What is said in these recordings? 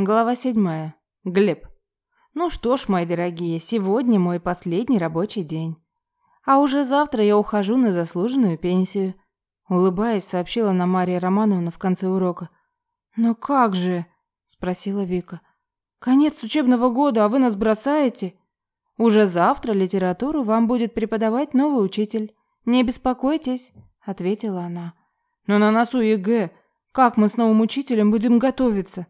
Глава седьмая. Глеб. Ну что ж, мои дорогие, сегодня мой последний рабочий день. А уже завтра я ухожу на заслуженную пенсию. Улыбаясь, сообщила нам Мария Романовна в конце урока. «Но как же?» – спросила Вика. «Конец учебного года, а вы нас бросаете?» «Уже завтра литературу вам будет преподавать новый учитель. Не беспокойтесь», – ответила она. «Но на носу ЕГЭ. Как мы с новым учителем будем готовиться?»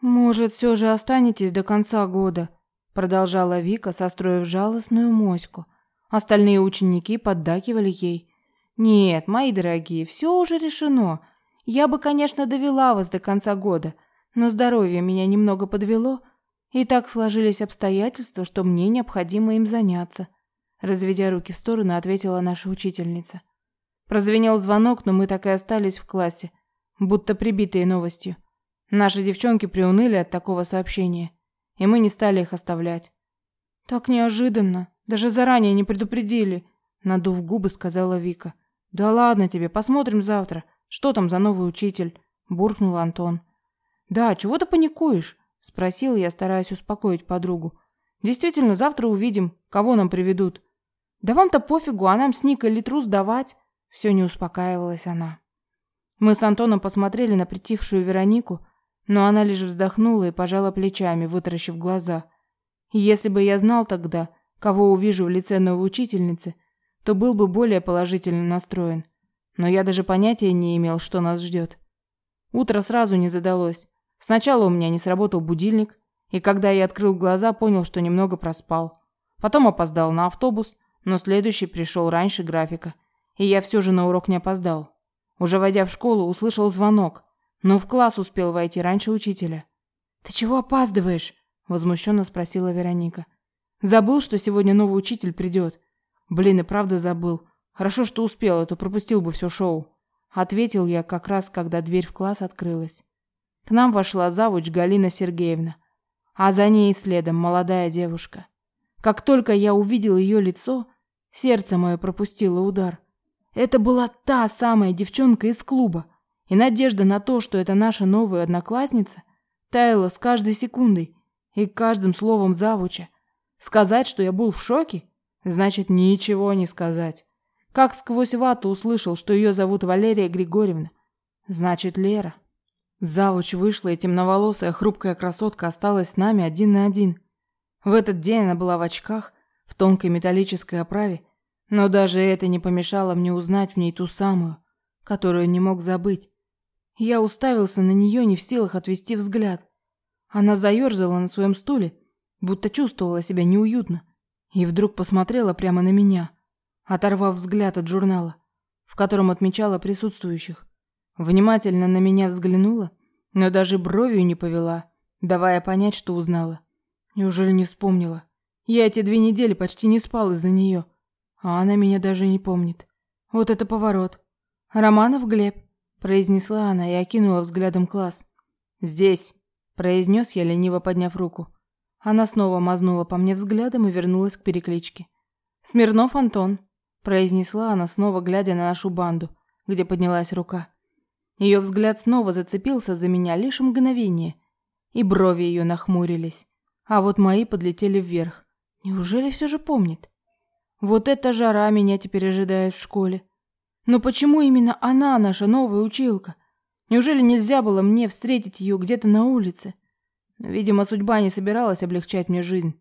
«Может, все же останетесь до конца года?» Продолжала Вика, состроив жалостную моську. Остальные ученики поддакивали ей. «Нет, мои дорогие, все уже решено. Я бы, конечно, довела вас до конца года, но здоровье меня немного подвело, и так сложились обстоятельства, что мне необходимо им заняться». Разведя руки в сторону, ответила наша учительница. Прозвенел звонок, но мы так и остались в классе, будто прибитые новостью. Наши девчонки приуныли от такого сообщения, и мы не стали их оставлять. Так неожиданно, даже заранее не предупредили, надув губы, сказала Вика. Да ладно тебе, посмотрим завтра, что там за новый учитель, буркнул Антон. Да, чего ты паникуешь? спросил я, стараясь успокоить подругу. Действительно, завтра увидим, кого нам приведут. Да вам-то пофигу, а нам с Никой литру сдавать. Все не успокаивалась она. Мы с Антоном посмотрели на притихшую Веронику, но она лишь вздохнула и пожала плечами, вытаращив глаза. если бы я знал тогда, кого увижу в лице новой учительницы, то был бы более положительно настроен. Но я даже понятия не имел, что нас ждет. Утро сразу не задалось. Сначала у меня не сработал будильник, и когда я открыл глаза, понял, что немного проспал. Потом опоздал на автобус, но следующий пришел раньше графика, и я все же на урок не опоздал. Уже войдя в школу, услышал звонок, но в класс успел войти раньше учителя. «Ты чего опаздываешь?» – возмущенно спросила Вероника. «Забыл, что сегодня новый учитель придет?» «Блин, и правда забыл. Хорошо, что успел, а то пропустил бы все шоу». Ответил я как раз, когда дверь в класс открылась. К нам вошла завуч Галина Сергеевна, а за ней следом молодая девушка. Как только я увидел ее лицо, сердце мое пропустило удар. Это была та самая девчонка из клуба, и надежда на то, что это наша новая одноклассница, таяла с каждой секундой и каждым словом завуча. Сказать, что я был в шоке, значит ничего не сказать. Как сквозь вату услышал, что ее зовут Валерия Григорьевна. Значит, Лера. Завуч вышла, и темноволосая хрупкая красотка осталась с нами один на один. В этот день она была в очках, в тонкой металлической оправе, но даже это не помешало мне узнать в ней ту самую, которую не мог забыть. Я уставился на нее, не в силах отвести взгляд. Она заерзала на своем стуле, будто чувствовала себя неуютно, и вдруг посмотрела прямо на меня, оторвав взгляд от журнала, в котором отмечала присутствующих. Внимательно на меня взглянула, но даже бровью не повела, давая понять, что узнала. Неужели не вспомнила? Я эти две недели почти не спал из-за нее, а она меня даже не помнит. Вот это поворот. Романов Глеб произнесла она и окинула взглядом класс. «Здесь», – произнес я, лениво подняв руку. Она снова мазнула по мне взглядом и вернулась к перекличке. «Смирнов Антон», – произнесла она, снова глядя на нашу банду, где поднялась рука. Ее взгляд снова зацепился за меня лишь мгновение, и брови ее нахмурились, а вот мои подлетели вверх. Неужели все же помнит? Вот эта жара меня теперь ожидает в школе. Но почему именно она наша новая училка? Неужели нельзя было мне встретить ее где-то на улице? Видимо, судьба не собиралась облегчать мне жизнь.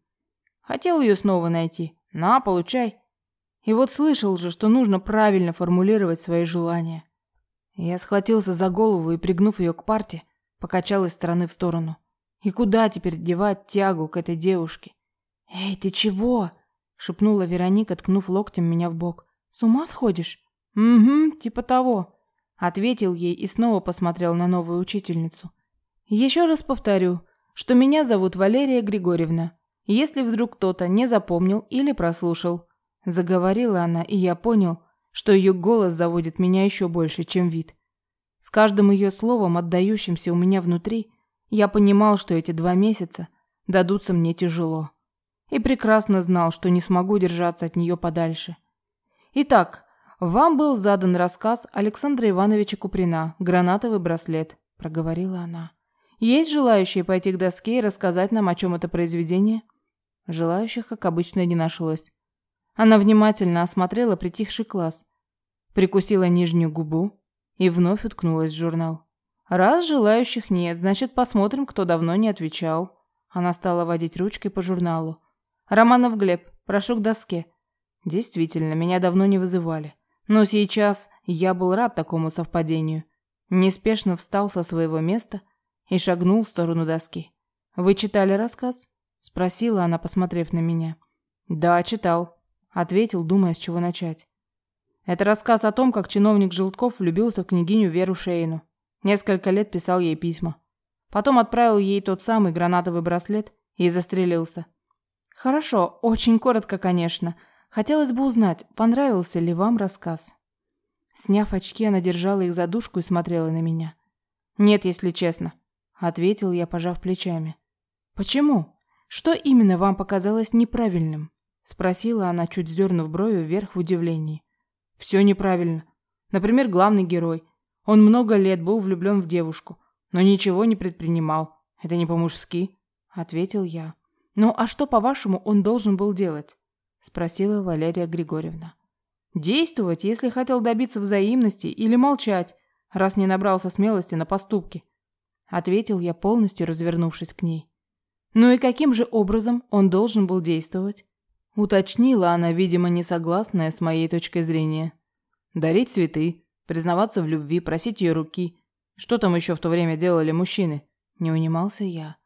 Хотел ее снова найти. На, получай. И вот слышал же, что нужно правильно формулировать свои желания. Я схватился за голову и, пригнув ее к парте, покачал из стороны в сторону. И куда теперь девать тягу к этой девушке? «Эй, ты чего?» — шепнула Вероника, ткнув локтем меня в бок. «С ума сходишь?» «Угу, типа того», — ответил ей и снова посмотрел на новую учительницу. «Еще раз повторю, что меня зовут Валерия Григорьевна. Если вдруг кто-то не запомнил или прослушал». Заговорила она, и я понял, что ее голос заводит меня еще больше, чем вид. С каждым ее словом, отдающимся у меня внутри, я понимал, что эти два месяца дадутся мне тяжело. И прекрасно знал, что не смогу держаться от нее подальше. Итак, вам был задан рассказ Александра Ивановича Куприна «Гранатовый браслет», – проговорила она. Есть желающие пойти к доске и рассказать нам, о чем это произведение?» Желающих, как обычно, не нашлось. Она внимательно осмотрела притихший класс, прикусила нижнюю губу и вновь уткнулась в журнал. «Раз желающих нет, значит, посмотрим, кто давно не отвечал». Она стала водить ручкой по журналу. «Романов Глеб, прошу к доске». Действительно, меня давно не вызывали. Но сейчас я был рад такому совпадению. Неспешно встал со своего места и шагнул в сторону доски. «Вы читали рассказ?» – спросила она, посмотрев на меня. «Да, читал», – ответил, думая, с чего начать. Это рассказ о том, как чиновник Желтков влюбился в княгиню Веру Шейну. Несколько лет писал ей письма. Потом отправил ей тот самый гранатовый браслет и застрелился. Хорошо, очень коротко, конечно. Хотелось бы узнать, понравился ли вам рассказ. Сняв очки, она держала их за дужку и смотрела на меня. Нет, если честно, ответил я, пожав плечами. Почему? Что именно вам показалось неправильным? спросила она, чуть сдернув брови вверх в удивлении. Все неправильно. Например, главный герой. Он много лет был влюблен в девушку, но ничего не предпринимал. Это не по-мужски, ответил я. Ну а что, по-вашему, он должен был делать? Спросила Валерия Григорьевна. Действовать, если хотел добиться взаимности, или молчать, раз не набрался смелости на поступки, ответил я, полностью развернувшись к ней. Ну и каким же образом он должен был действовать? Уточнила она, видимо, не согласная с моей точкой зрения. Дарить цветы, признаваться в любви, просить ее руки. Что там еще в то время делали мужчины? Не унимался я.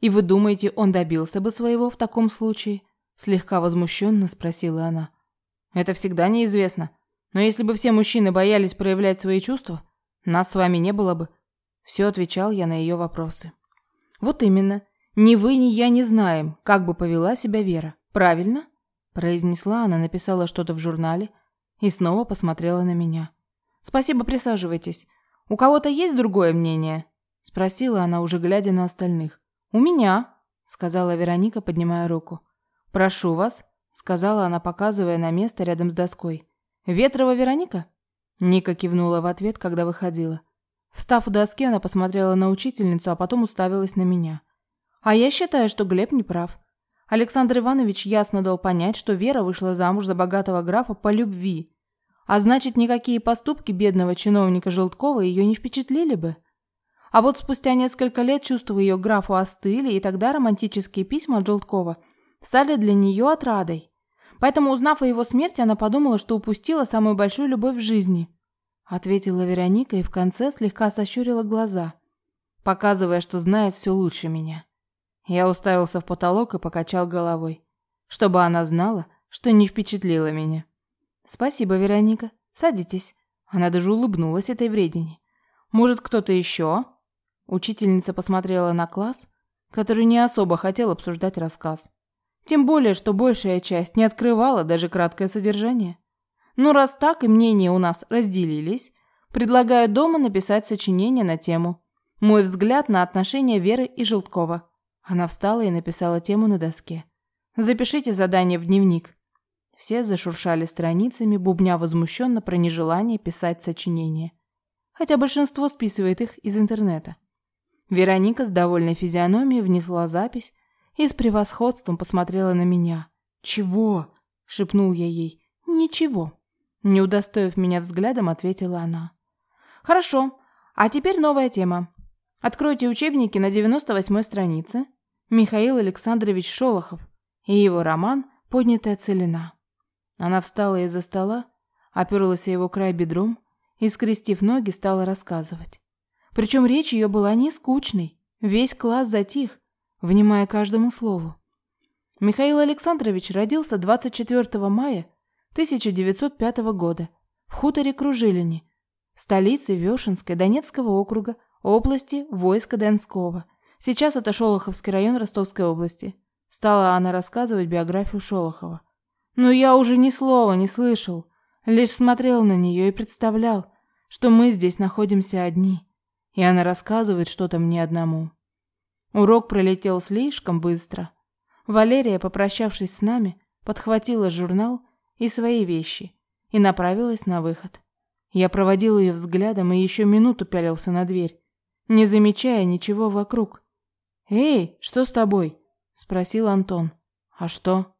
И вы думаете, он добился бы своего в таком случае? Слегка возмущенно спросила она. Это всегда неизвестно. Но если бы все мужчины боялись проявлять свои чувства, нас с вами не было бы. Все отвечал я на ее вопросы. Вот именно. Ни вы, ни я не знаем, как бы повела себя Вера. Правильно? произнесла она, написала что-то в журнале и снова посмотрела на меня. Спасибо, присаживайтесь. У кого-то есть другое мнение? спросила она, уже глядя на остальных. У меня, сказала Вероника, поднимая руку. Прошу вас, сказала она, показывая на место рядом с доской. Ветрова Вероника? Ника кивнула в ответ, когда выходила. Встав у доски, она посмотрела на учительницу, а потом уставилась на меня. А я считаю, что Глеб не прав. Александр Иванович ясно дал понять, что Вера вышла замуж за богатого графа по любви. А значит, никакие поступки бедного чиновника Желткова ее не впечатлили бы. А вот спустя несколько лет чувства ее графу остыли, и тогда романтические письма от Желткова стали для нее отрадой. Поэтому, узнав о его смерти, она подумала, что упустила самую большую любовь в жизни. Ответила Вероника и в конце слегка сощурила глаза, показывая, что знает все лучше меня. Я уставился в потолок и покачал головой, чтобы она знала, что не впечатлила меня. «Спасибо, Вероника. Садитесь». Она даже улыбнулась этой вредине. «Может, кто-то еще?» Учительница посмотрела на класс, который не особо хотел обсуждать рассказ. Тем более, что большая часть не открывала даже краткое содержание. Ну, раз так и мнения у нас разделились, предлагаю дома написать сочинение на тему «Мой взгляд на отношения Веры и Желткова». Она встала и написала тему на доске. «Запишите задание в дневник». Все зашуршали страницами, бубня возмущенно про нежелание писать сочинения. Хотя большинство списывает их из интернета. Вероника с довольной физиономией внесла запись и с превосходством посмотрела на меня. «Чего?» – шепнул я ей. «Ничего». Не удостоив меня взглядом, ответила она. «Хорошо. А теперь новая тема. Откройте учебники на 98-й странице Михаил Александрович Шолохов и его роман «Поднятая целина». Она встала из-за стола, оперлась о его край бедром и, скрестив ноги, стала рассказывать. Причем речь ее была не скучной, весь класс затих, внимая каждому слову. Михаил Александрович родился 24 мая 1905 года в хуторе Кружилине, столице Вешенской Донецкого округа, области войска Донского – Сейчас это Шолоховский район Ростовской области. Стала она рассказывать биографию Шолохова. Но я уже ни слова не слышал, лишь смотрел на нее и представлял, что мы здесь находимся одни, и она рассказывает что-то мне одному. Урок пролетел слишком быстро. Валерия, попрощавшись с нами, подхватила журнал и свои вещи и направилась на выход. Я проводил ее взглядом и еще минуту пялился на дверь, не замечая ничего вокруг. «Эй, что с тобой?» – спросил Антон. «А что?»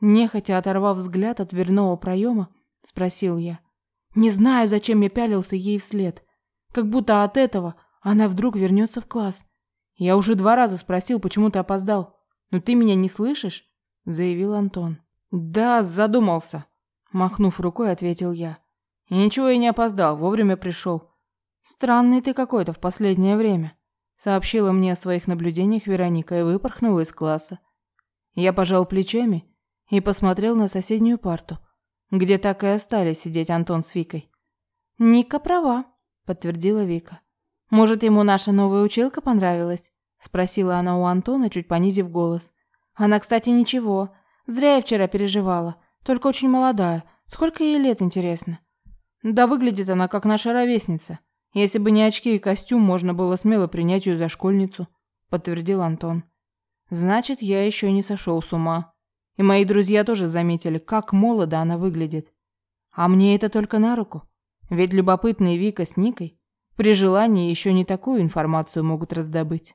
Нехотя оторвав взгляд от дверного проема, спросил я. Не знаю, зачем я пялился ей вслед. Как будто от этого она вдруг вернется в класс. Я уже два раза спросил, почему ты опоздал. Но ты меня не слышишь? заявил Антон. Да, задумался, махнув рукой, ответил я. И ничего я не опоздал, вовремя пришел. Странный ты какой-то в последнее время, сообщила мне о своих наблюдениях Вероника и выпорхнула из класса. Я пожал плечами и посмотрел на соседнюю парту, где так и остались сидеть Антон с Викой. Ника права, подтвердила Вика. Может, ему наша новая училка понравилась? спросила она у Антона, чуть понизив голос. Она, кстати, ничего. Зря я вчера переживала. Только очень молодая. Сколько ей лет, интересно? Да выглядит она как наша ровесница. Если бы не очки и костюм, можно было смело принять ее за школьницу, подтвердил Антон. Значит, я еще не сошел с ума. И мои друзья тоже заметили, как молодо она выглядит. А мне это только на руку. Ведь любопытные Вика с Никой при желании еще не такую информацию могут раздобыть.